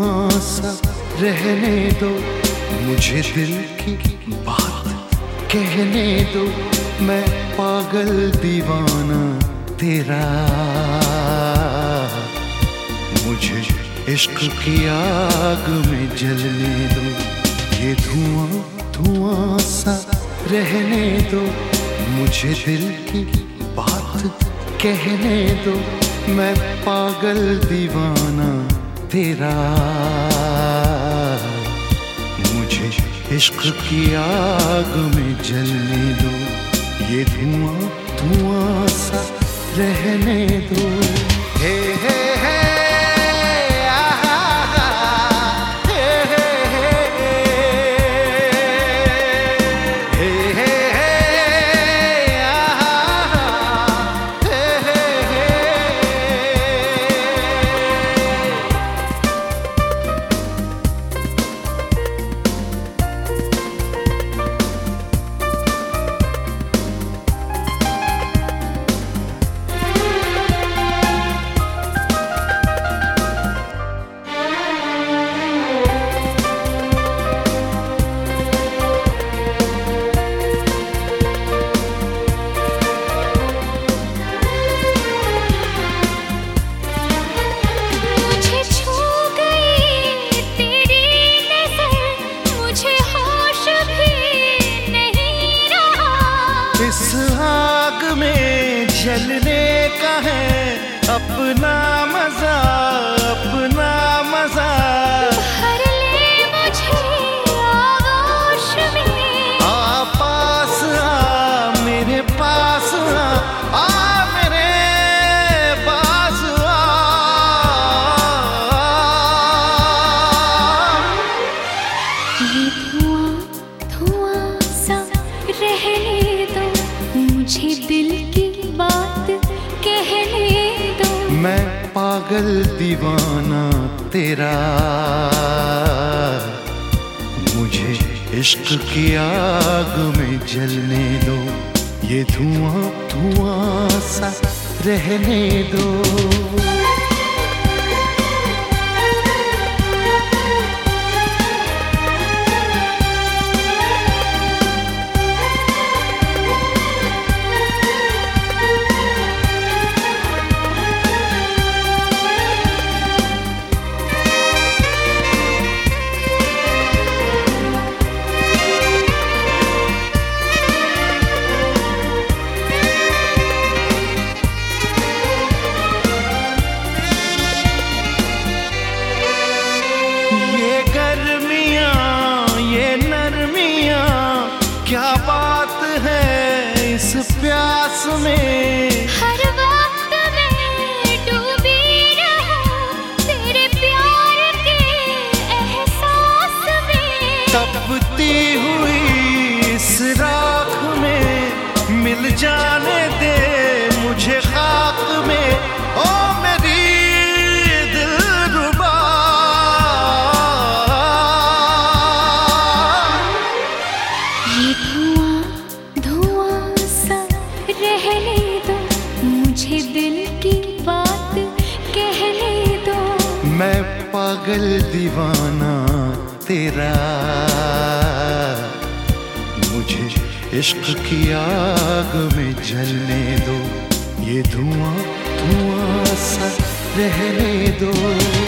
धुआँ सा रहने दो। मुझे दिल की बात कहने दो। मैं पागल दीवाना तेरा। मुझे इश्क की आग में जलने दो। ये धुआँ धुआँ सा रहने दो। मुझे दिल की बात कहने दो। मैं पागल दीवाना तेरा। मुझे इश्क की आग में जलने दो। ये धुआँ धुआँ सा रहने दो। हे हे। आग में जलने का है अपना मज़ा अपना मज़ा। पागल दीवाना तेरा। मुझे इश्क की आग में जलने दो, ये धुआँ धुआँ सा रहने दो। तपती हुई इस राख में मिल जाने दे मुझे खाक में। ओ मेरी दिलरुबा ये धुआँ धुआँ सा रहने दो। मुझे दिल की बात कहने दो। मैं पागल दीवाना तेरा मुझे इश्क की आग में जलने दो ये धुआँ धुआँ सा रहने दो।